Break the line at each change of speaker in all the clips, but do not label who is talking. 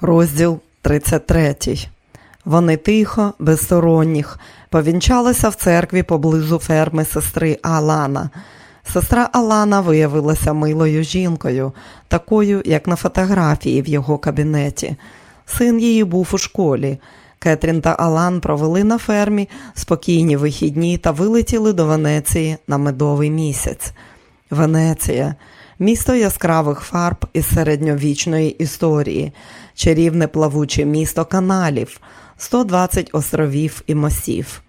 Розділ 33. Вони тихо, безсторонніх, повінчалися в церкві поблизу ферми сестри Алана. Сестра Алана виявилася милою жінкою, такою, як на фотографії в його кабінеті. Син її був у школі. Кетрін та Алан провели на фермі спокійні вихідні та вилетіли до Венеції на медовий місяць. Венеція місто яскравих фарб із середньовічної історії, чарівне плавуче місто каналів, 120 островів і мостів.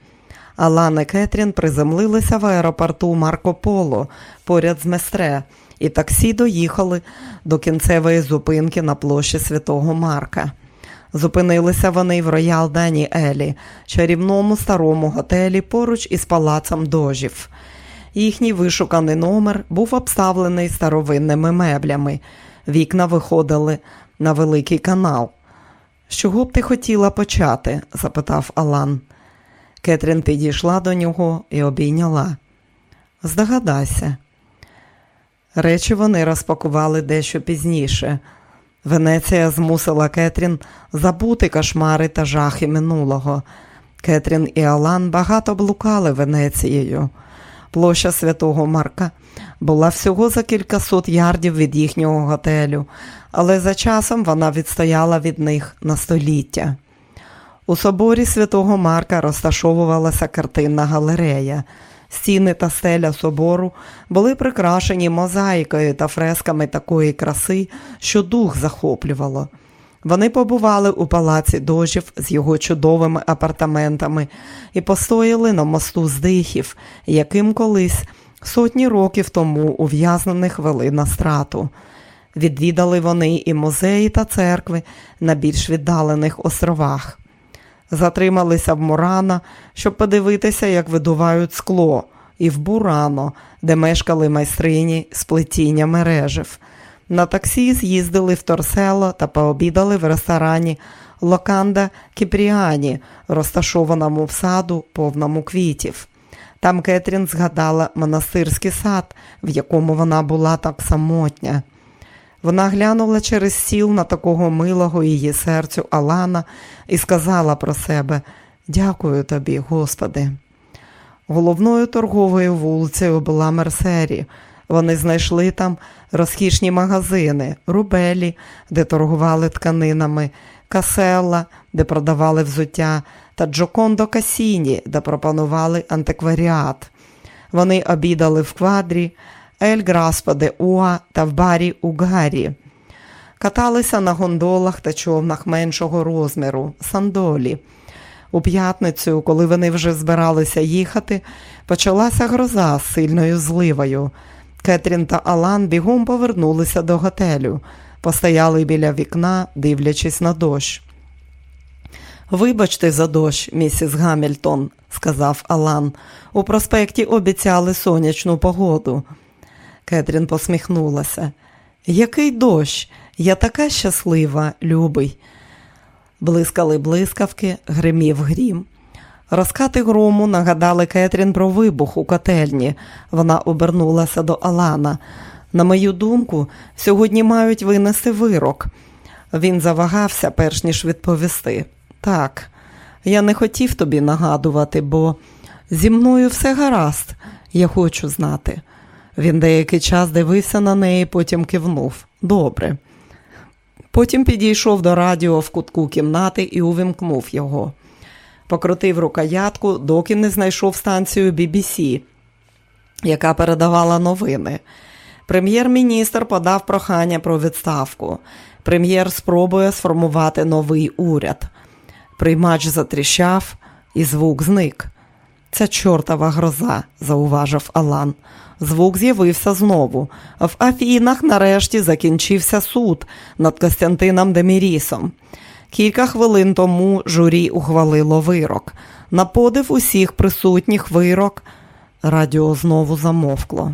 Алан і Кетрін приземлилися в аеропорту Марко Поло поряд з Местре, і таксі доїхали до кінцевої зупинки на площі Святого Марка. Зупинилися вони в Роял Даніелі, чарівному старому готелі поруч із палацом дожів. Їхній вишуканий номер був обставлений старовинними меблями. Вікна виходили на великий канал. З чого б ти хотіла почати? запитав Алан. Кетрін підійшла до нього і обійняла. Здогадайся. Речі вони розпакували дещо пізніше. Венеція змусила Кетрін забути кошмари та жахи минулого. Кетрін і Алан багато блукали Венецією. Площа святого Марка була всього за кількасот ярдів від їхнього готелю, але за часом вона відстояла від них на століття. У соборі святого Марка розташовувалася картинна галерея. Стіни та стеля собору були прикрашені мозаїкою та фресками такої краси, що дух захоплювало. Вони побували у палаці дожів з його чудовими апартаментами і постояли на мосту здихів, яким колись сотні років тому ув'язнених вели на страту. Відвідали вони і музеї та церкви на більш віддалених островах. Затрималися в Мурана, щоб подивитися, як видувають скло, і в Бурано, де мешкали майстрині з плетіння мережів. На таксі з'їздили в Торсело та пообідали в ресторані Локанда Кіпріані, розташованому в саду, повному квітів. Там Кетрін згадала монастирський сад, в якому вона була так самотня. Вона глянула через сіл на такого милого її серцю Алана і сказала про себе Дякую тобі, Господи. Головною торговою вулицею була Мерсері. Вони знайшли там розкішні магазини, рубелі, де торгували тканинами, каселла, де продавали взуття, та Джокондо Касіні, де пропонували антикваріат. Вони обідали в квадрі, Ель Граспо де Уа та в барі у Гарі. Каталися на гондолах та човнах меншого розміру, сандолі. У п'ятницю, коли вони вже збиралися їхати, почалася гроза з сильною зливою. Кетрін та Алан бігом повернулися до готелю, постояли біля вікна, дивлячись на дощ. Вибачте за дощ, місіс Гамільтон, сказав Алан. У проспекті обіцяли сонячну погоду. Кетрін посміхнулася. Який дощ? Я така щаслива, любий. Блискали блискавки, гримів грім. Розкати грому нагадали Кетрін про вибух у котельні. Вона обернулася до Алана. На мою думку, сьогодні мають винести вирок. Він завагався, перш ніж відповісти. Так, я не хотів тобі нагадувати, бо зі мною все гаразд, я хочу знати. Він деякий час дивився на неї, потім кивнув. Добре. Потім підійшов до радіо в кутку кімнати і увімкнув його. Покрутив рукоятку, доки не знайшов станцію BBC, яка передавала новини. Прем'єр-міністр подав прохання про відставку. Прем'єр спробує сформувати новий уряд. Приймач затріщав, і звук зник. Це чортова гроза, зауважив Алан. Звук з'явився знову. В Афінах нарешті закінчився суд над Костянтином Демірісом. Кілька хвилин тому журі ухвалило вирок. На подив усіх присутніх вирок. Радіо знову замовкло.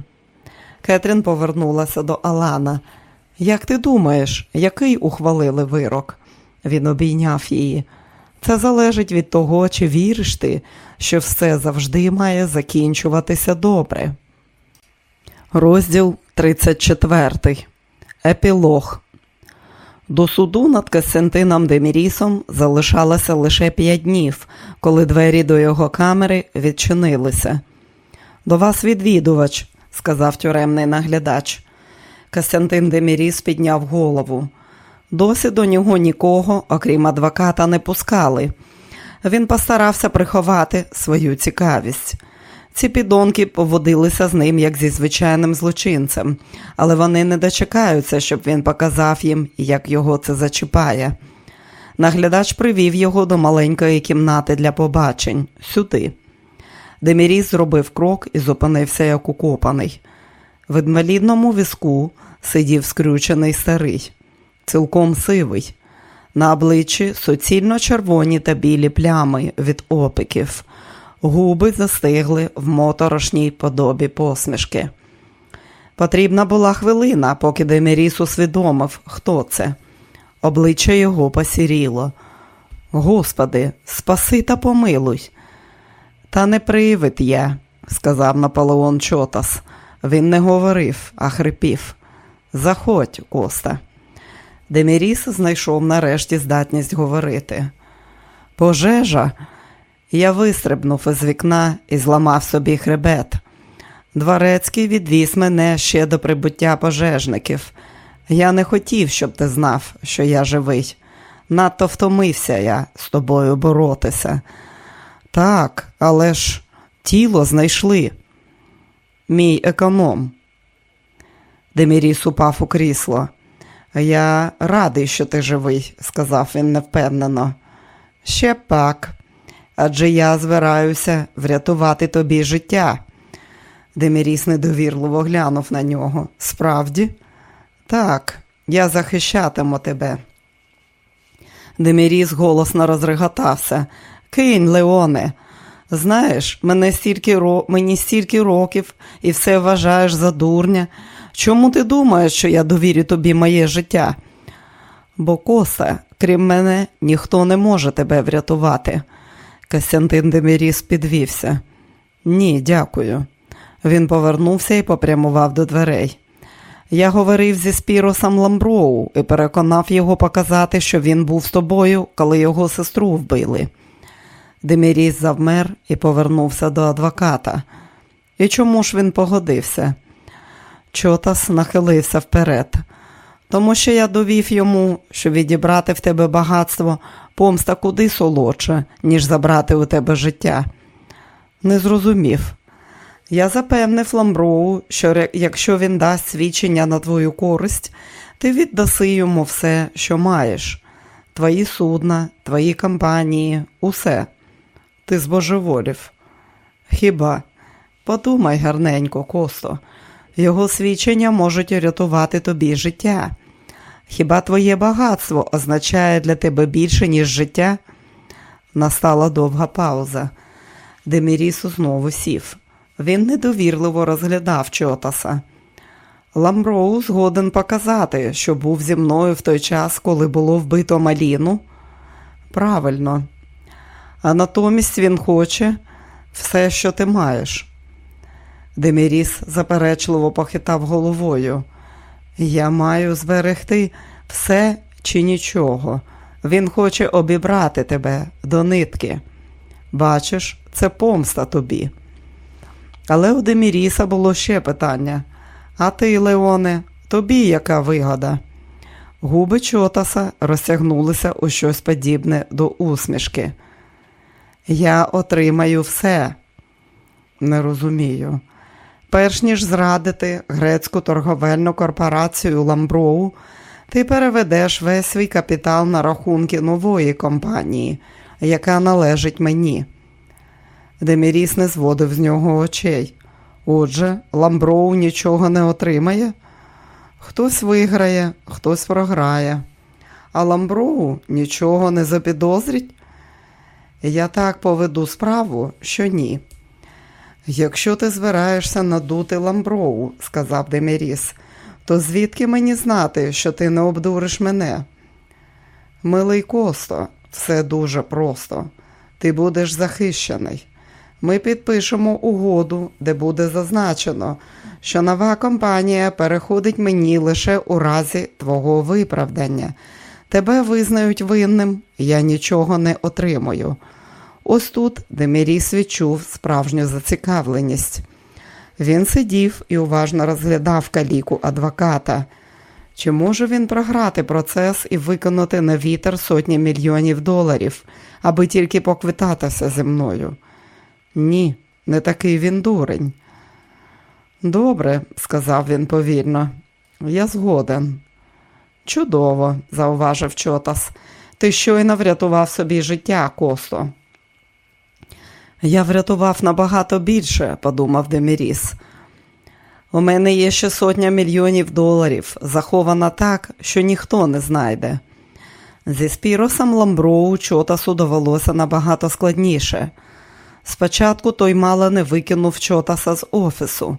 Кетрін повернулася до Алана. Як ти думаєш, який ухвалили вирок? Він обійняв її. Це залежить від того, чи віриш ти, що все завжди має закінчуватися добре. Розділ 34. Епілог. До суду над Костянтином Демірісом залишалося лише п'ять днів, коли двері до його камери відчинилися. До вас відвідувач, сказав тюремний наглядач. Костянтин Деміріс підняв голову. Досі до нього нікого, окрім адвоката, не пускали. Він постарався приховати свою цікавість. Ці підонки поводилися з ним як зі звичайним злочинцем, але вони не дочекаються, щоб він показав їм, як його це зачіпає. Наглядач привів його до маленької кімнати для побачень сюди. Деміріс зробив крок і зупинився як укопаний. В інвалідному візку сидів скрючений старий, цілком сивий. На обличчі суцільно червоні та білі плями від опиків. Губи застигли в моторошній подобі посмішки. Потрібна була хвилина, поки Деміріс усвідомив, хто це. Обличчя його посіріло. Господи, спаси та помилуй. Та не привид я, сказав Наполеон Чотас. Він не говорив, а хрипів. Заходь, Коста. Деміріс знайшов нарешті здатність говорити. Пожежа. Я вистрибнув із вікна і зламав собі хребет. Дворецький відвіз мене ще до прибуття пожежників. Я не хотів, щоб ти знав, що я живий. Надто втомився я з тобою боротися. Так, але ж тіло знайшли. Мій економ. Деміріс упав у крісло. Я радий, що ти живий, сказав він невпевнено. Ще пак, адже я збираюся врятувати тобі життя. Деміріс недовірливо глянув на нього. Справді? Так, я захищатиму тебе. Деміріс голосно розреготався. Кинь, Леоне. Знаєш, мене стільки ро... мені стільки років і все вважаєш за дурня. Чому ти думаєш, що я довірю тобі моє життя? Бо коса, крім мене, ніхто не може тебе врятувати. Костянтин Деміріс підвівся. Ні, дякую. Він повернувся і попрямував до дверей. Я говорив зі Спіросом Ламброу і переконав його показати, що він був з тобою, коли його сестру вбили. Деміріс завмер і повернувся до адвоката. І чому ж він погодився? Чотас нахилився вперед, тому що я довів йому, що відібрати в тебе багатство помста куди солодше, ніж забрати у тебе життя. Не зрозумів. Я запевнив Ламброу, що якщо він дасть свідчення на твою користь, ти віддаси йому все, що маєш, твої судна, твої компанії, усе. Ти збожеволів. Хіба? Подумай гарненько, Косто, його свідчення можуть рятувати тобі життя. Хіба твоє багатство означає для тебе більше, ніж життя? Настала довга пауза. Демірісу знову сів. Він недовірливо розглядав Чотаса. Ламброу згоден показати, що був зі мною в той час, коли було вбито Маліну. Правильно. А натомість він хоче все, що ти маєш. Деміріс заперечливо похитав головою. Я маю зберегти все чи нічого. Він хоче обібрати тебе до нитки. Бачиш, це помста тобі. Але у Деміріса було ще питання. А ти, Леоне, тобі яка вигода? Губи Чотаса розтягнулися у щось подібне до усмішки. Я отримаю все. Не розумію. Перш ніж зрадити грецьку торговельну корпорацію Ламброу, ти переведеш весь свій капітал на рахунки нової компанії, яка належить мені. Деміріс не зводив з нього очей. Отже, Ламброу нічого не отримає. Хтось виграє, хтось програє, а Ламброу нічого не запідозрить. Я так поведу справу, що ні. Якщо ти збираєшся надути Ламброу, сказав Деміріс, то звідки мені знати, що ти не обдуриш мене? Милий Косто, все дуже просто. Ти будеш захищений. Ми підпишемо угоду, де буде зазначено, що нова компанія переходить мені лише у разі твого виправдання. Тебе визнають винним, я нічого не отримую. Ось тут Деміріс відчув справжню зацікавленість. Він сидів і уважно розглядав каліку адвоката. Чи може він програти процес і виконати на вітер сотні мільйонів доларів, аби тільки поквитатися зі мною? Ні, не такий він дурень. Добре, сказав він повільно, я згоден. Чудово, зауважив Чотас. Ти щойно врятував собі життя, Косто. Я врятував набагато більше, подумав Деміріс. У мене є ще сотня мільйонів доларів, захована так, що ніхто не знайде. Зі Спіросом Ламброу Чотасу довелося набагато складніше. Спочатку той мало не викинув Чотаса з офісу.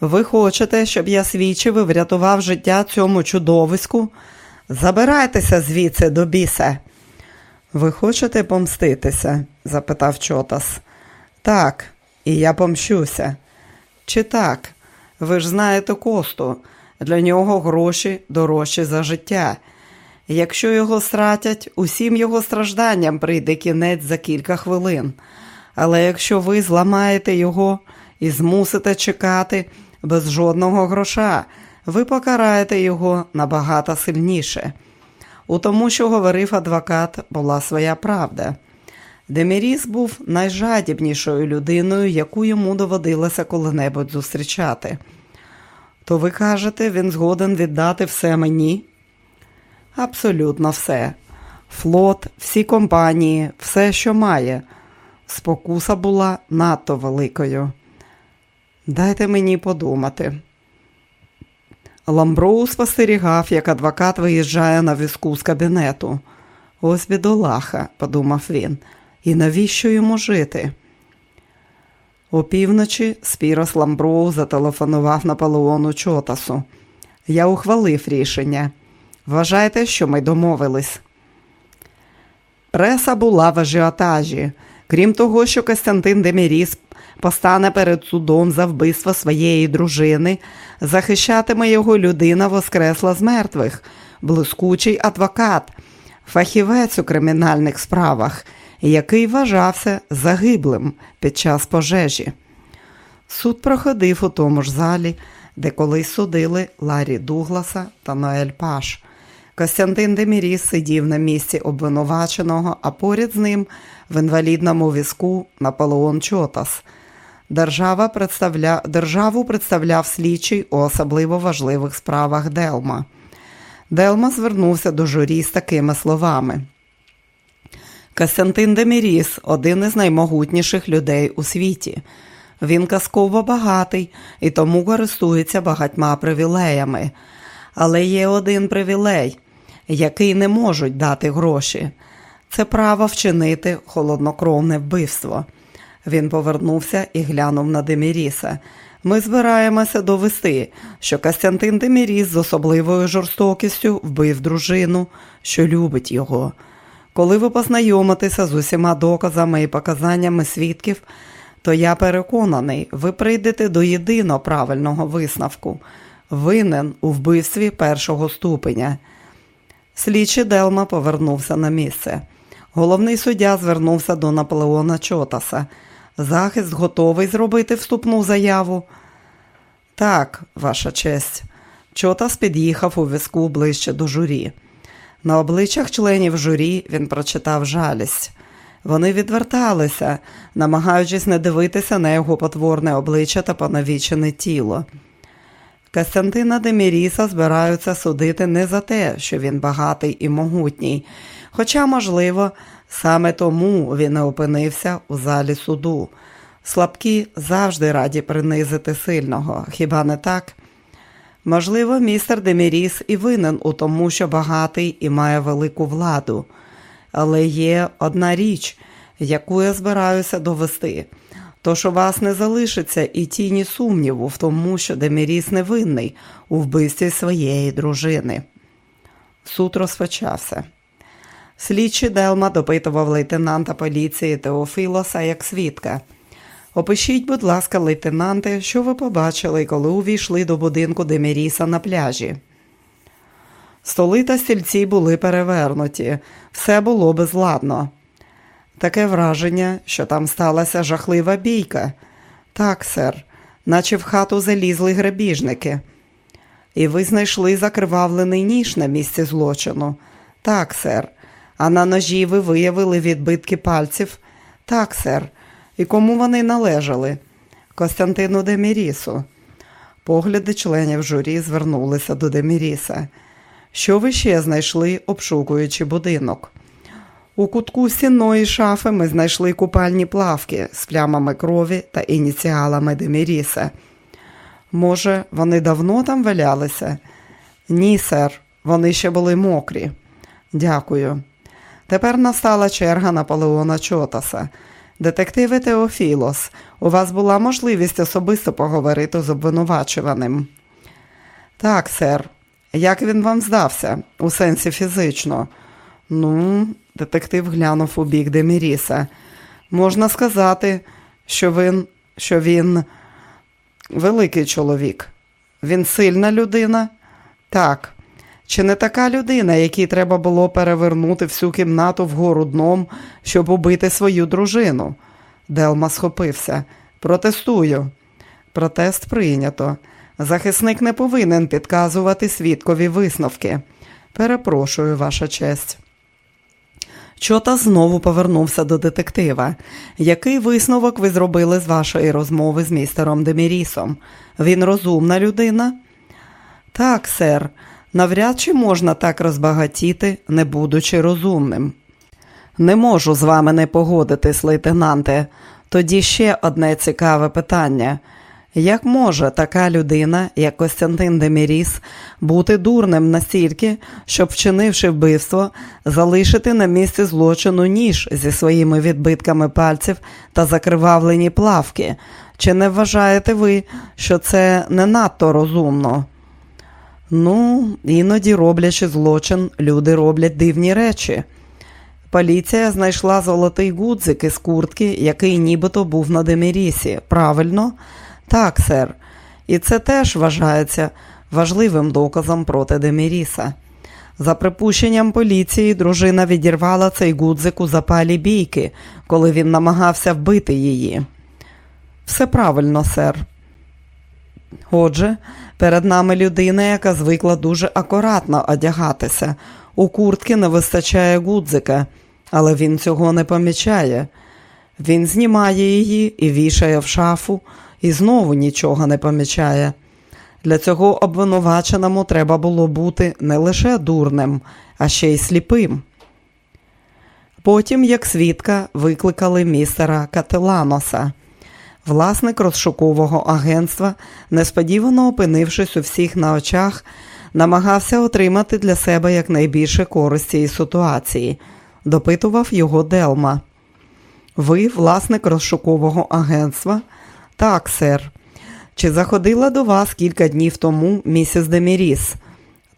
Ви хочете, щоб я свідчив і врятував життя цьому чудовиську? Забирайтеся звідси до біса. Ви хочете помститися? запитав Чотас. Так, і я помщуся. Чи так? Ви ж знаєте косту. Для нього гроші дорожчі за життя. Якщо його стратять, усім його стражданням прийде кінець за кілька хвилин. Але якщо ви зламаєте його і змусите чекати без жодного гроша, ви покараєте його набагато сильніше. У тому, що говорив адвокат, була своя правда. Деміріс був найжадібнішою людиною, яку йому доводилося коли-небудь зустрічати. То ви кажете, він згоден віддати все мені? Абсолютно все. Флот, всі компанії, все, що має. Спокуса була надто великою. Дайте мені подумати. Ламброу спостерігав, як адвокат виїжджає на візку з кабінету. Ось бідолаха, подумав він, і навіщо йому жити? Опівночі Спірос Ламброу зателефонував Наполеону Чотасу. Я ухвалив рішення. Вважайте, що ми домовились. Преса була в ажіотажі. Крім того, що Костянтин Деміріс постане перед судом за вбивство своєї дружини, захищатиме його людина воскресла з мертвих, блискучий адвокат, фахівець у кримінальних справах, який вважався загиблим під час пожежі. Суд проходив у тому ж залі, де колись судили Ларі Дугласа та Ноель Паж. Костянтин Деміріс сидів на місці обвинуваченого, а поряд з ним в інвалідному візку Наполеон Чотас. Держава представля... Державу представляв слідчий у особливо важливих справах Делма. Делма звернувся до журі з такими словами. Костянтин Деміріс один із наймогутніших людей у світі. Він казково багатий і тому користується багатьма привілеями. Але є один привілей, який не можуть дати гроші. Це право вчинити холоднокровне вбивство. Він повернувся і глянув на Деміріса. Ми збираємося довести, що Костянтин Деміріс з особливою жорстокістю вбив дружину, що любить його. Коли ви познайомитеся з усіма доказами і показаннями свідків, то я переконаний, ви прийдете до єдино правильного висновку винен у вбивстві першого ступеня. Слідчий Делма повернувся на місце. Головний суддя звернувся до Наполеона Чотаса. Захист готовий зробити вступну заяву. Так, ваша честь. Чотас під'їхав у візку ближче до журі. На обличчях членів журі він прочитав жалість. Вони відверталися, намагаючись не дивитися на його потворне обличчя та понавічене тіло. Костянтина Деміріса збираються судити не за те, що він багатий і могутній, хоча, можливо, саме тому він не опинився у залі суду. Слабкі завжди раді принизити сильного, хіба не так? Можливо, містер Деміріс і винен у тому, що багатий і має велику владу. Але є одна річ, яку я збираюся довести. Тож у вас не залишиться і тіні сумніву в тому, що Деміріс невинний у вбивстві своєї дружини. Суд розпочався. Слідчий Делма допитував лейтенанта поліції Теофілоса як свідка. Опишіть, будь ласка, лейтенанте, що ви побачили, коли увійшли до будинку Деміріса на пляжі. Столи та стільці були перевернуті, все було безладно. Таке враження, що там сталася жахлива бійка. Так, сер, наче в хату залізли грабіжники. І ви знайшли закривавлений ніж на місці злочину. Так, сер. А на ножі ви виявили відбитки пальців? Так, сер. І кому вони належали? Костянтину Демірісу. Погляди членів журі звернулися до Деміріса. Що ви ще знайшли, обшукуючи будинок? У кутку стінної шафи ми знайшли купальні плавки з плямами крові та ініціалами Деміріса. Може, вони давно там валялися? Ні, сер, вони ще були мокрі. Дякую. Тепер настала черга Наполеона Чотаса. Детективи Теофілос, у вас була можливість особисто поговорити з обвинувачуваним. Так, сер. Як він вам здався, у сенсі фізично? Ну, детектив глянув у бік Деміріса. Можна сказати, що він, що він великий чоловік. Він сильна людина? Так. Чи не така людина, якій треба було перевернути всю кімнату вгору дном, щоб убити свою дружину? Делма схопився. Протестую. Протест прийнято. Захисник не повинен підказувати свідкові висновки. Перепрошую, ваша честь. Чота знову повернувся до детектива. Який висновок ви зробили з вашої розмови з містером Демірісом? Він розумна людина? Так, сер. Навряд чи можна так розбагатіти, не будучи розумним. Не можу з вами не погодитись, лейтенанте. Тоді ще одне цікаве питання. Як може така людина, як Костянтин Деміріс, бути дурним настільки, щоб, вчинивши вбивство, залишити на місці злочину ніж зі своїми відбитками пальців та закривавлені плавки? Чи не вважаєте ви, що це не надто розумно? Ну, іноді, роблячи злочин, люди роблять дивні речі. Поліція знайшла золотий гудзик із куртки, який нібито був на Демірісі. Правильно? Так, сер. І це теж вважається важливим доказом проти Деміріса. За припущенням поліції, дружина відірвала цей гудзик у запалі бійки, коли він намагався вбити її. Все правильно, сер. Отже, перед нами людина, яка звикла дуже акуратно одягатися. У куртки не вистачає гудзика, але він цього не помічає. Він знімає її і вішає в шафу, і знову нічого не помічає. Для цього обвинуваченому треба було бути не лише дурним, а ще й сліпим. Потім, як свідка, викликали містера Кателаноса. Власник розшукового агентства, несподівано опинившись у всіх на очах, намагався отримати для себе якнайбільше користі із ситуації, допитував його Делма. Ви, власник розшукового агентства? Так, сер. Чи заходила до вас кілька днів тому місіс Деміріс?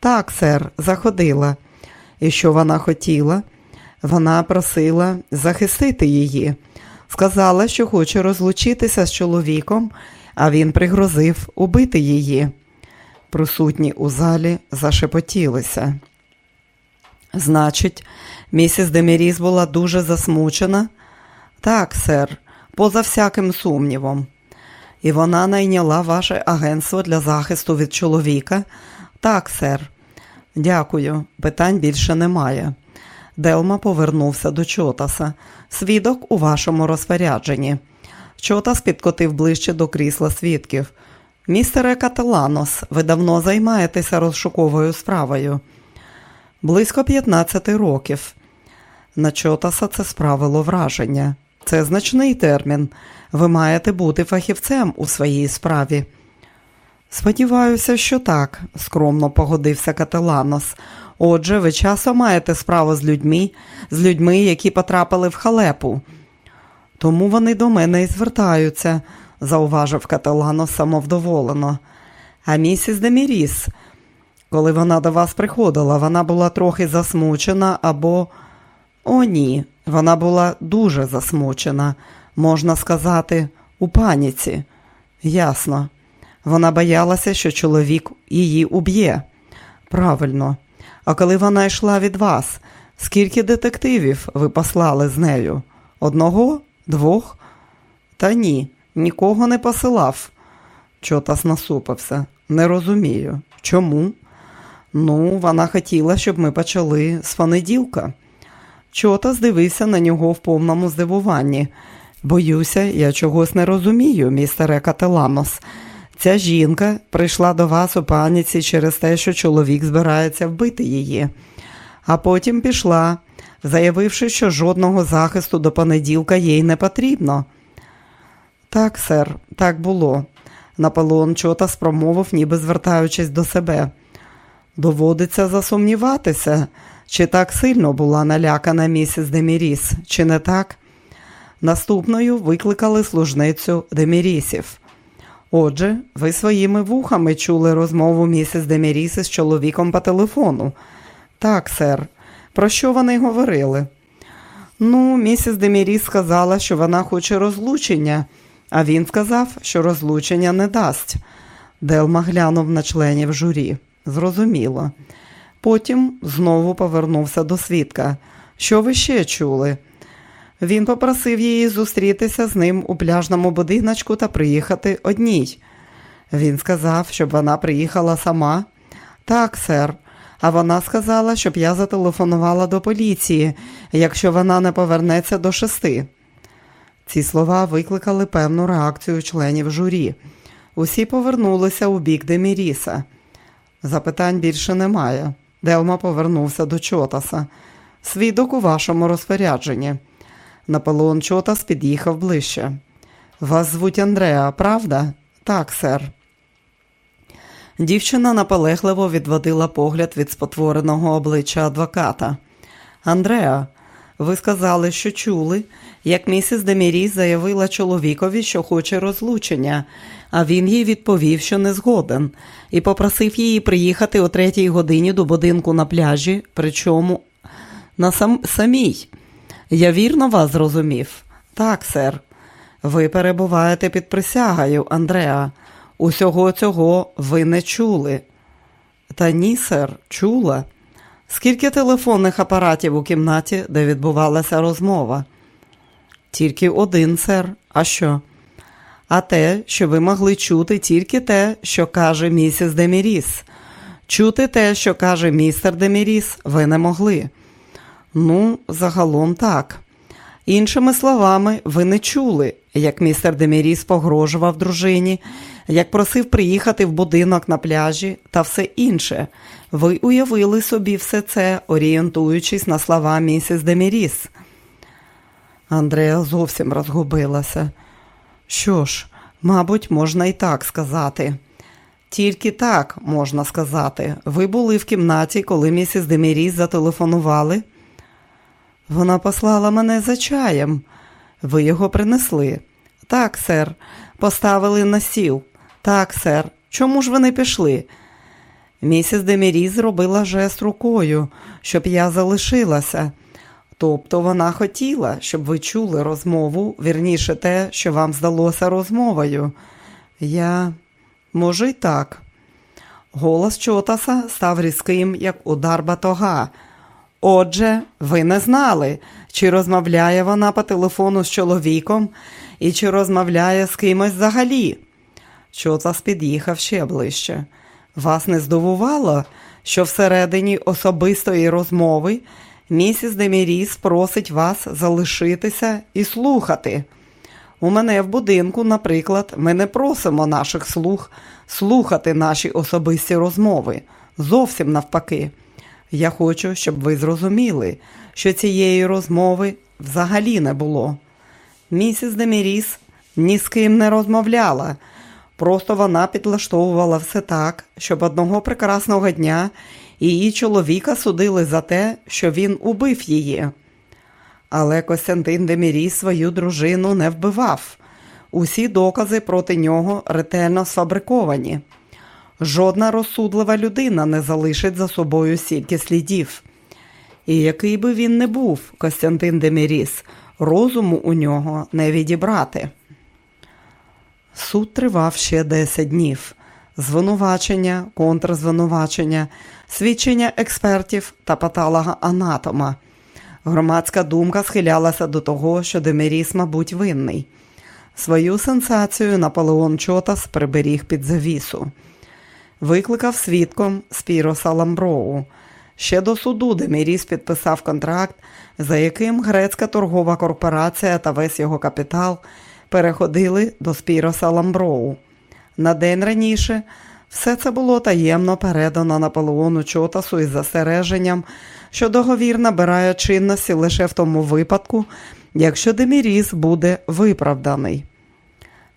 Так, сер, заходила. І що вона хотіла? Вона просила захистити її. Сказала, що хоче розлучитися з чоловіком, а він пригрозив убити її. Присутні у залі зашепотілися. Значить, місіс Деміріс була дуже засмучена? Так, сер, поза всяким сумнівом. І вона найняла ваше агентство для захисту від чоловіка? Так, сер. Дякую, питань більше немає. Делма повернувся до Чотаса. Свідок у вашому розпорядженні. Чотас підкотив ближче до крісла свідків. Містере Каталанос, ви давно займаєтеся розшуковою справою. Близько 15 років. На Чотаса це справило враження. Це значний термін. Ви маєте бути фахівцем у своїй справі. Сподіваюся, що так, скромно погодився Кателанос. Отже, ви часом маєте справу з людьми, з людьми, які потрапили в халепу. Тому вони до мене і звертаються, зауважив Кателанос самовдоволено. А місіс Деміріс, коли вона до вас приходила, вона була трохи засмучена або. О, ні, вона була дуже засмучена, можна сказати, у паніці. Ясно. Вона боялася, що чоловік її уб'є. Правильно. А коли вона йшла від вас, скільки детективів ви послали з нею? Одного? Двох? Та ні, нікого не посилав. Чотас насупився. Не розумію. Чому? Ну, вона хотіла, щоб ми почали з понеділка. Чотас дивився на нього в повному здивуванні. Боюся, я чогось не розумію, містере Кателамос. Ця жінка прийшла до вас у паніці через те, що чоловік збирається вбити її, а потім пішла, заявивши, що жодного захисту до понеділка їй не потрібно. Так, сер, так було. Наполеон Чотас промовив, ніби звертаючись до себе. Доводиться засумніватися, чи так сильно була налякана місіс Деміріс, чи не так? Наступною викликали служницю Демірісів. Отже, ви своїми вухами чули розмову місіс Деміріс із чоловіком по телефону. Так, сер. Про що вони говорили? Ну, місіс Деміріс сказала, що вона хоче розлучення, а він сказав, що розлучення не дасть. Делма глянув на членів журі. Зрозуміло. Потім знову повернувся до свідка. Що ви ще чули? Він попросив її зустрітися з ним у пляжному будиночку та приїхати одній. Він сказав, щоб вона приїхала сама. Так, сер. А вона сказала, щоб я зателефонувала до поліції, якщо вона не повернеться до шести. Ці слова викликали певну реакцію членів журі. Усі повернулися у бік Деміріса. Запитань більше немає. Делма повернувся до Чотаса. Свідок у вашому розпорядженні. Наполеон Чотас під'їхав ближче. Вас звуть Андреа, правда? Так, сер. Дівчина наполегливо відводила погляд від спотвореного обличчя адвоката. Андреа, ви сказали, що чули, як місіс Деміріс заявила чоловікові, що хоче розлучення, а він їй відповів, що не згоден, і попросив її приїхати о третій годині до будинку на пляжі, причому на сам... самій. Я вірно вас зрозумів? Так, сер. Ви перебуваєте під присягою, Андреа. Усього цього ви не чули. Та ні, сер, чула. Скільки телефонних апаратів у кімнаті, де відбувалася розмова? Тільки один, сер. А що? А те, що ви могли чути тільки те, що каже місіс Деміріс. Чути те, що каже містер Деміріс, ви не могли. Ну, загалом так. Іншими словами, ви не чули, як містер Деміріс погрожував дружині, як просив приїхати в будинок на пляжі та все інше. Ви уявили собі все це, орієнтуючись на слова місіс Деміріс. Андреа зовсім розгубилася. Що ж, мабуть, можна і так сказати. Тільки так можна сказати. Ви були в кімнаті, коли місіс Деміріс зателефонували. Вона послала мене за чаєм. Ви його принесли. Так, сер, поставили на сіл. Так, сер. Чому ж ви не пішли? Місіс Демірі зробила жест рукою, щоб я залишилася. Тобто вона хотіла, щоб ви чули розмову, вірніше те, що вам здалося розмовою. Я, може, й так. Голос Чотаса став різким, як удар батога. Отже, ви не знали, чи розмовляє вона по телефону з чоловіком і чи розмовляє з кимось взагалі. Чоцас під'їхав ще ближче. Вас не здивувало, що всередині особистої розмови місіс Деміріс просить вас залишитися і слухати. У мене в будинку, наприклад, ми не просимо наших слух слухати наші особисті розмови. Зовсім навпаки. Я хочу, щоб ви зрозуміли, що цієї розмови взагалі не було. Місіс Деміріс ні з ким не розмовляла, просто вона підлаштовувала все так, щоб одного прекрасного дня її чоловіка судили за те, що він убив її. Але Костянтин Деміріс свою дружину не вбивав. Усі докази проти нього ретельно сфабриковані. Жодна розсудлива людина не залишить за собою стільки слідів. І який би він не був, Костянтин Деміріс, розуму у нього не відібрати. Суд тривав ще 10 днів. звинувачення, контрзвинувачення, свідчення експертів та патолога анатома. Громадська думка схилялася до того, що Деміріс, мабуть, винний. Свою сенсацію Наполеон Чотас приберіг під завісу. Викликав свідком Спіроса Ламброу. Ще до суду Деміріс підписав контракт, за яким грецька торгова корпорація та весь його капітал переходили до Спіроса Ламброу. На день раніше все це було таємно передано Наполеону Чотасу із застереженням, що договір набирає чинності лише в тому випадку, якщо Деміріс буде виправданий.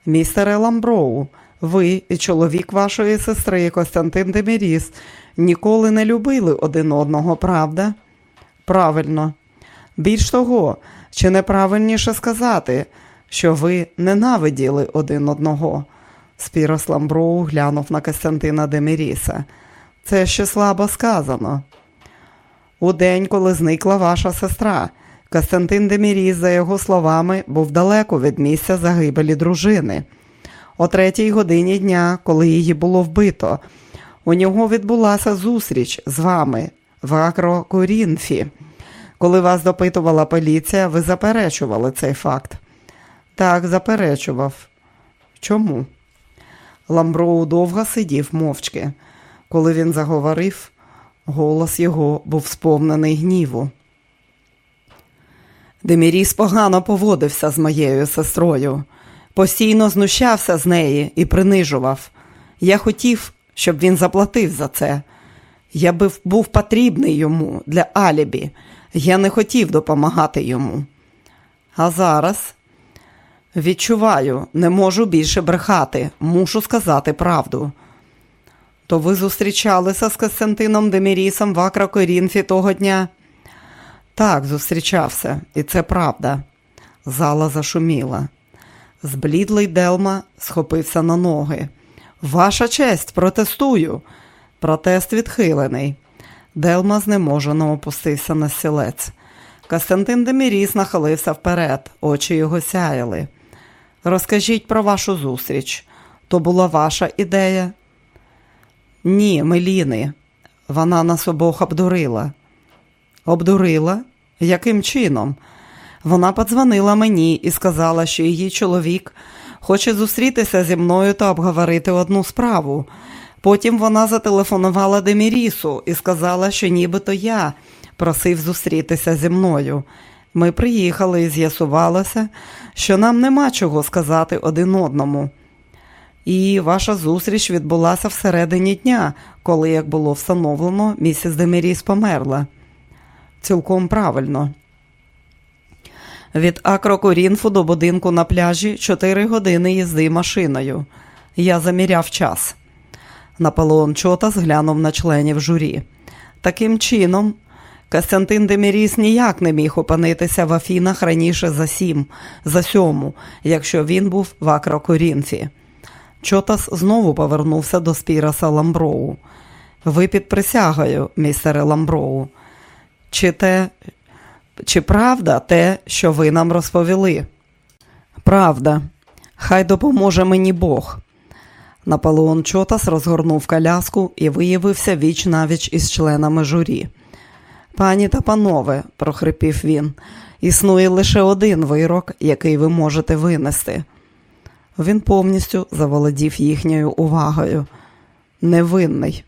Містере Ламброу, ви і чоловік вашої сестри Костянтин Деміріс ніколи не любили один одного, правда? Правильно. Більш того, чи неправильніше сказати, що ви ненавиділи один одного? Спірос Ламброу глянув на Костянтина Деміріса. Це ще слабо сказано. У день, коли зникла ваша сестра, Костянтин Деміріс, за його словами, був далеко від місця загибелі дружини. О третій годині дня, коли її було вбито, у нього відбулася зустріч з вами в Акрокорінфі. Коли вас допитувала поліція, ви заперечували цей факт. Так, заперечував. Чому? Ламброу довго сидів мовчки. Коли він заговорив, голос його був сповнений гніву. Деміріс погано поводився з моєю сестрою, постійно знущався з неї і принижував. Я хотів, щоб він заплатив за це. Я би був потрібний йому для Алібі. Я не хотів допомагати йому. А зараз відчуваю, не можу більше брехати, мушу сказати правду. То ви зустрічалися з Костянтином Демірісом в Акрокорінфі того дня? Так, зустрічався, і це правда. Зала зашуміла. Зблідлий Делма схопився на ноги. Ваша честь, протестую. Протест відхилений. Делма знеможено опустився на стілець. Костянтин Деміріс нахилився вперед, очі його сяяли. Розкажіть про вашу зустріч. То була ваша ідея? Ні, Меліни. Вона нас обох обдурила. Обдурила? Яким чином? Вона подзвонила мені і сказала, що її чоловік хоче зустрітися зі мною та обговорити одну справу. Потім вона зателефонувала Демірісу і сказала, що нібито я просив зустрітися зі мною. Ми приїхали і з'ясувалося, що нам нема чого сказати один одному. І ваша зустріч відбулася всередині дня, коли, як було встановлено, місіс Деміріс померла. Цілком правильно. Від Акрокорінфу до будинку на пляжі 4 години їзди машиною. Я заміряв час. Наполеон Чота зглянув на членів журі. Таким чином, Костянтин Деміріс ніяк не міг опинитися в Афінах раніше за сім, за сьому, якщо він був в Акрокорінфі. Чотас знову повернувся до Спіроса Ламброу. Ви під присягою, містере Ламброу. Чи те, чи правда те, що ви нам розповіли? Правда, хай допоможе мені Бог. Наполеон Чотас розгорнув коляску і виявився віч навіч із членами журі. Пані та панове, прохрипів він, існує лише один вирок, який ви можете винести. Він повністю заволодів їхньою увагою. Невинний.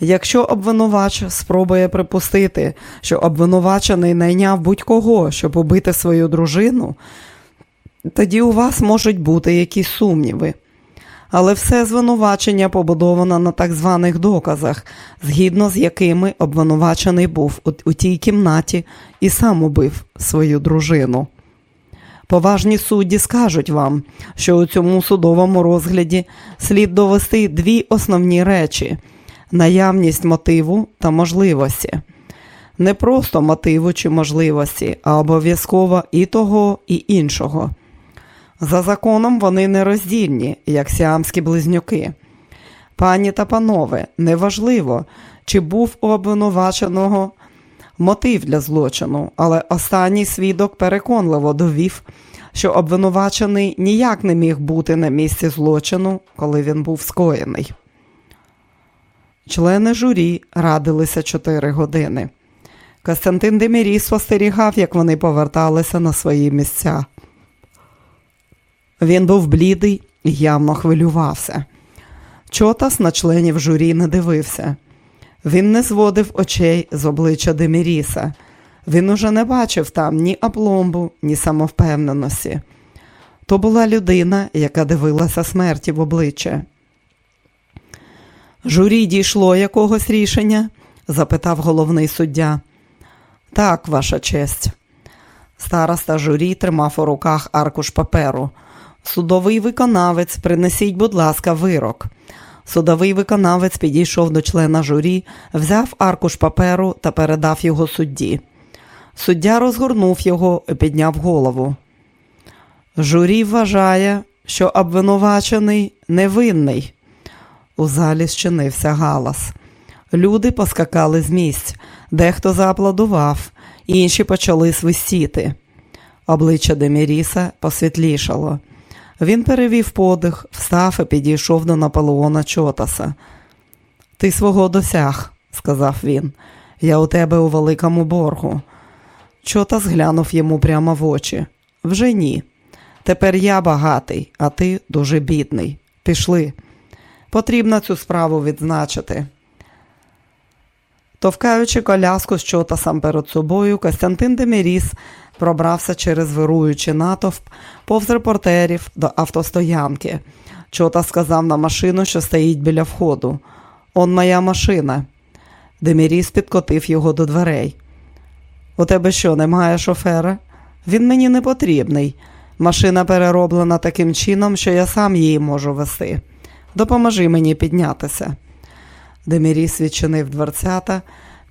Якщо обвинувач спробує припустити, що обвинувачений найняв будь-кого, щоб убити свою дружину, тоді у вас можуть бути якісь сумніви. Але все звинувачення побудовано на так званих доказах, згідно з якими обвинувачений був у, тій кімнаті і сам убив свою дружину. Поважні судді скажуть вам, що у цьому судовому розгляді слід довести дві основні речі наявність мотиву та можливості. Не просто мотиву чи можливості, а обов'язково і того, і іншого. За законом вони нероздільні, як сіамські близнюки. Пані та панове, неважливо, чи був у обвинуваченого мотив для злочину, але останній свідок переконливо довів, що обвинувачений ніяк не міг бути на місці злочину, коли він був скоєний. Члени журі радилися чотири години. Костянтин Деміріс спостерігав, як вони поверталися на свої місця. Він був блідий і явно хвилювався. Чотас на членів журі не дивився. Він не зводив очей з обличчя Деміріса. Він уже не бачив там ні апломбу, ні самовпевненості. То була людина, яка дивилася смерті в обличчя. Журі дійшло якогось рішення? запитав головний суддя. Так, ваша честь. Староста журі тримав у руках аркуш паперу. Судовий виконавець, принесіть, будь ласка, вирок. Судовий виконавець підійшов до члена журі, взяв аркуш паперу та передав його судді. Суддя розгорнув його і підняв голову. Журі вважає, що обвинувачений невинний. У залі щинився галас. Люди поскакали з місць, дехто зааплодував, інші почали свистіти. Обличчя Деміріса посвітлішало. Він перевів подих, встав і підійшов до Наполеона Чотаса. Ти свого досяг, сказав він. Я у тебе у великому боргу. Чотас глянув йому прямо в очі. Вже ні. Тепер я багатий, а ти дуже бідний. Пішли. Потрібно цю справу відзначити. Товкаючи коляску з чотасом перед собою, Костянтин Деміріс пробрався через вируючий натовп повз репортерів до автостоянки. Чота сказав на машину, що стоїть біля входу. Он моя машина. Деміріс підкотив його до дверей. У тебе що, немає шофера? Він мені не потрібний. Машина перероблена таким чином, що я сам її можу вести. Допоможи мені піднятися. Деміріс відчинив дверцята,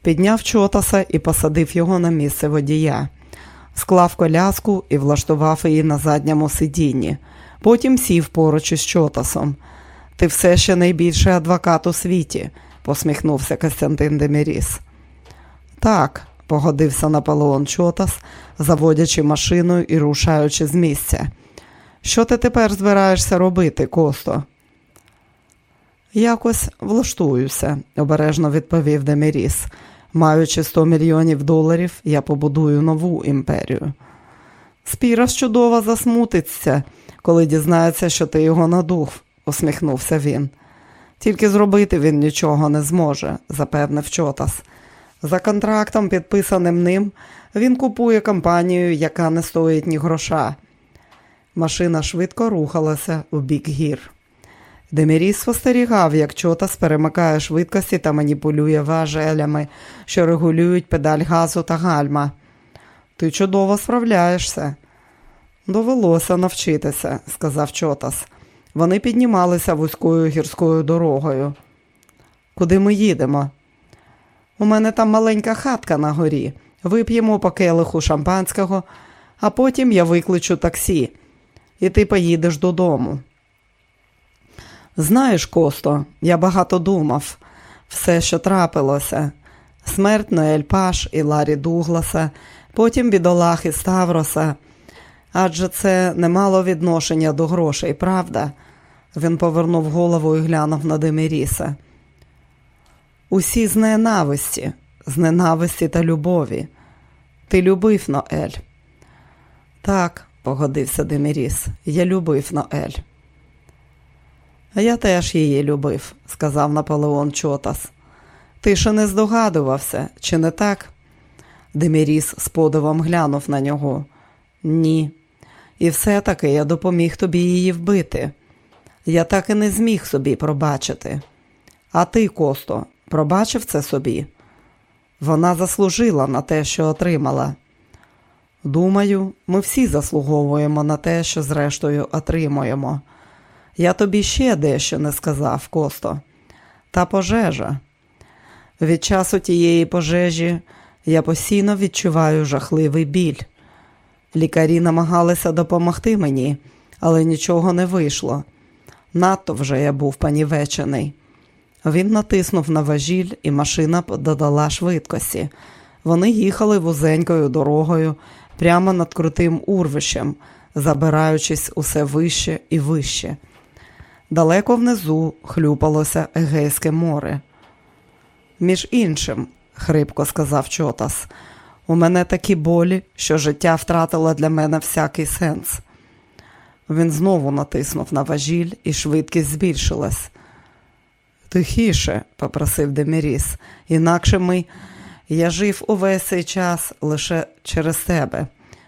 підняв чотаса і посадив його на місце водія, склав коляску і влаштував її на задньому сидінні. Потім сів поруч із чотасом. Ти все ще найбільший адвокат у світі, посміхнувся Костянтин Деміріс. Так, погодився Наполеон Чотас, заводячи машиною і рушаючи з місця. Що ти тепер збираєшся робити, Косто? Якось влаштуюся, обережно відповів Деміріс. Маючи 100 мільйонів доларів, я побудую нову імперію. Спірас чудово засмутиться, коли дізнається, що ти його надув, усміхнувся він. Тільки зробити він нічого не зможе, запевнив Чотас. За контрактом, підписаним ним, він купує компанію, яка не стоїть ні гроша. Машина швидко рухалася у бік гір. Деміріс спостерігав, як Чотас перемикає швидкості та маніпулює важелями, що регулюють педаль газу та гальма. Ти чудово справляєшся. Довелося навчитися, сказав Чотас. Вони піднімалися вузькою гірською дорогою. Куди ми їдемо? У мене там маленька хатка на горі. Вип'ємо по келиху шампанського, а потім я викличу таксі, і ти поїдеш додому. Знаєш, Косто, я багато думав все, що трапилося. Смерть Ноель Паш і Ларі Дугласа, потім бідолах і Ставроса. Адже це не мало відношення до грошей, правда? Він повернув голову і глянув на Деміріса. Усі з ненависті, з ненависті та любові. Ти любив Ноель. Так, погодився Деміріс, я любив Ноель. Я теж її любив, сказав Наполеон Чотас. Ти ще не здогадувався, чи не так? Деміріс з подивом глянув на нього. Ні. І все-таки я допоміг тобі її вбити. Я так і не зміг собі пробачити. А ти, Косто, пробачив це собі? Вона заслужила на те, що отримала. Думаю, ми всі заслуговуємо на те, що зрештою отримуємо. Я тобі ще дещо не сказав, Косто. Та пожежа. Від часу тієї пожежі я постійно відчуваю жахливий біль. Лікарі намагалися допомогти мені, але нічого не вийшло. Надто вже я був панівечений. Він натиснув на важіль, і машина додала швидкості. Вони їхали вузенькою дорогою прямо над крутим урвищем, забираючись усе вище і вище. Далеко внизу хлюпалося Егейське море. Між іншим, хрипко сказав Чотас, у мене такі болі, що життя втратило для мене всякий сенс. Він знову натиснув на важіль, і швидкість збільшилась. Тихіше, попросив Деміріс, інакше ми. Я жив увесь цей час лише через тебе.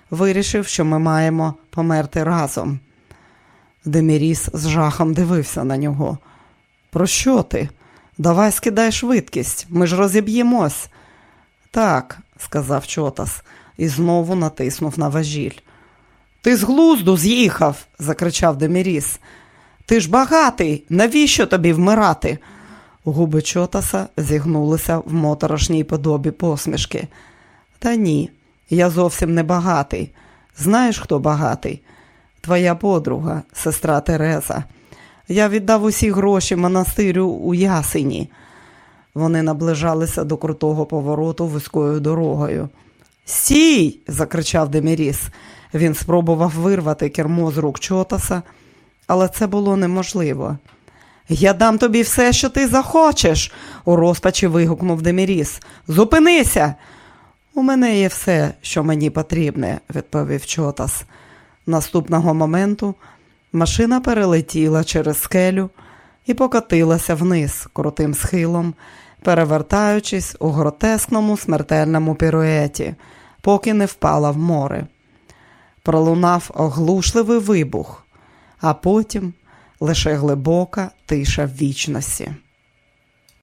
Вирішив, що ми маємо померти разом. Деміріс з жахом дивився на нього. Про що ти? Давай скидай швидкість, ми ж розіб'ємось. Так, сказав Чотас і знову натиснув на важіль. Ти з глузду з'їхав, закричав Деміріс. Ти ж багатий, навіщо тобі вмирати? Губи Чотаса зігнулися в моторошній подобі посмішки. Та ні, я зовсім не багатий. Знаєш, хто багатий? Твоя подруга, сестра Тереза. Я віддав усі гроші монастирю у ясені. Вони наближалися до крутого повороту вузькою дорогою. Стій! закричав Деміріс. Він спробував вирвати кермо з рук Чотаса, але це було неможливо. Я дам тобі все, що ти захочеш, у розпачі вигукнув Деміріс. Зупинися. У мене є все, що мені потрібне, відповів Чотас. Наступного моменту машина перелетіла через скелю і покотилася вниз крутим схилом, перевертаючись у гротескному смертельному піруеті, поки не впала в море. Пролунав оглушливий вибух, а потім лише глибока тиша в вічності.